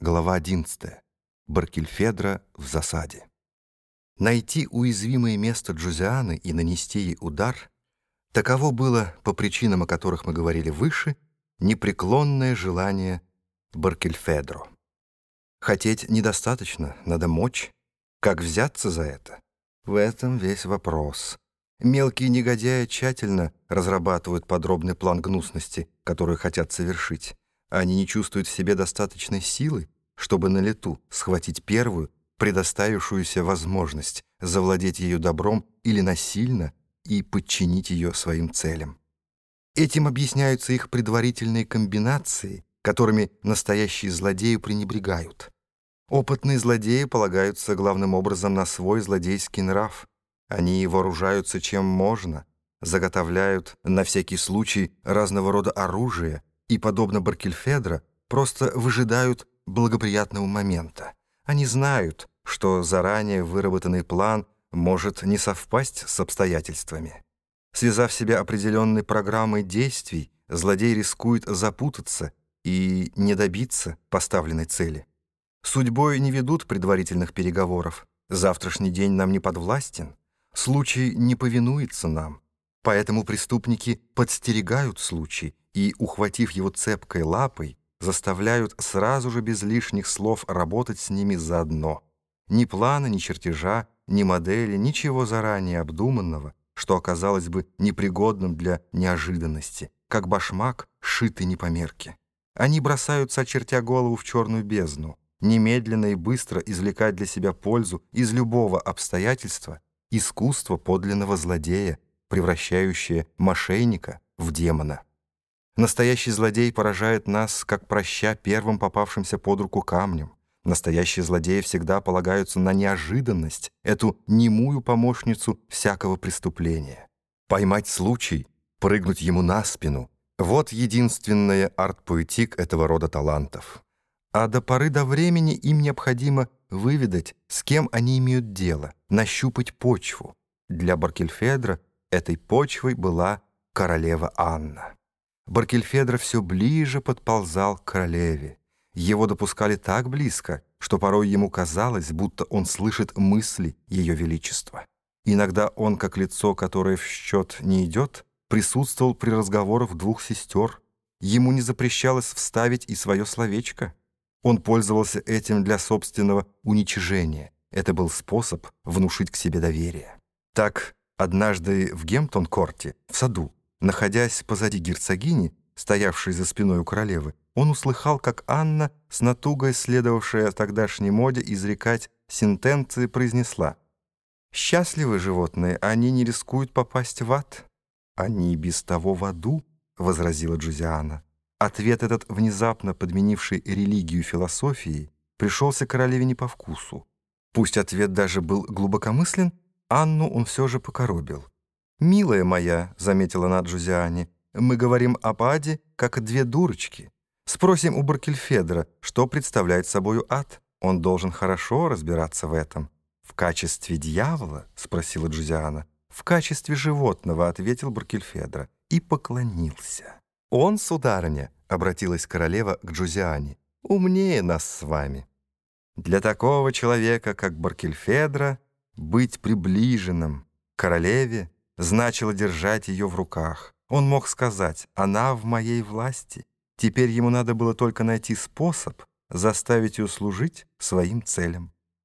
Глава 11. Баркельфедра в засаде. Найти уязвимое место Джузианы и нанести ей удар — таково было, по причинам, о которых мы говорили выше, непреклонное желание Баркельфедро. Хотеть недостаточно, надо мочь. Как взяться за это? В этом весь вопрос. Мелкие негодяи тщательно разрабатывают подробный план гнусности, который хотят совершить. Они не чувствуют в себе достаточной силы, чтобы на лету схватить первую, предоставившуюся возможность завладеть ее добром или насильно и подчинить ее своим целям. Этим объясняются их предварительные комбинации, которыми настоящие злодеи пренебрегают. Опытные злодеи полагаются главным образом на свой злодейский нрав. Они вооружаются чем можно, заготовляют на всякий случай разного рода оружие, и, подобно Баркельфедро, просто выжидают благоприятного момента. Они знают, что заранее выработанный план может не совпасть с обстоятельствами. Связав себя определенной программой действий, злодей рискует запутаться и не добиться поставленной цели. Судьбой не ведут предварительных переговоров. Завтрашний день нам не подвластен. Случай не повинуется нам. Поэтому преступники подстерегают случай и, ухватив его цепкой лапой, заставляют сразу же без лишних слов работать с ними заодно. Ни плана, ни чертежа, ни модели, ничего заранее обдуманного, что оказалось бы непригодным для неожиданности, как башмак, шитый не по мерке. Они бросаются, очертя голову в черную бездну, немедленно и быстро извлекать для себя пользу из любого обстоятельства, искусство подлинного злодея, превращающее мошенника в демона. Настоящий злодей поражает нас, как проща первым попавшимся под руку камнем. Настоящие злодеи всегда полагаются на неожиданность, эту немую помощницу всякого преступления. Поймать случай, прыгнуть ему на спину — вот единственная арт-поэтик этого рода талантов. А до поры до времени им необходимо выведать, с кем они имеют дело, нащупать почву. Для Баркельфедра этой почвой была королева Анна. Баркельфедро все ближе подползал к королеве. Его допускали так близко, что порой ему казалось, будто он слышит мысли Ее Величества. Иногда он, как лицо, которое в счет не идет, присутствовал при разговорах двух сестер. Ему не запрещалось вставить и свое словечко. Он пользовался этим для собственного уничижения. Это был способ внушить к себе доверие. Так, однажды в Гемптон-корте, в саду, Находясь позади герцогини, стоявшей за спиной у королевы, он услыхал, как Анна, с натугой следовавшая тогдашней моде изрекать сентенции, произнесла «Счастливы животные, они не рискуют попасть в ад». «Они без того в аду», — возразила Джузиана. Ответ этот, внезапно подменивший религию философией, пришелся королеве не по вкусу. Пусть ответ даже был глубокомыслен, Анну он все же покоробил. «Милая моя», — заметила она Джузиане, — «мы говорим об аде, как две дурочки. Спросим у Баркельфедра, что представляет собою ад. Он должен хорошо разбираться в этом». «В качестве дьявола?» — спросила Джузиана. «В качестве животного», — ответил Баркельфедра и поклонился. «Он, сударыня», — обратилась королева к Джузиане, — «умнее нас с вами». Для такого человека, как Баркельфедра, быть приближенным к королеве — значило держать ее в руках. Он мог сказать «она в моей власти». Теперь ему надо было только найти способ заставить ее служить своим целям.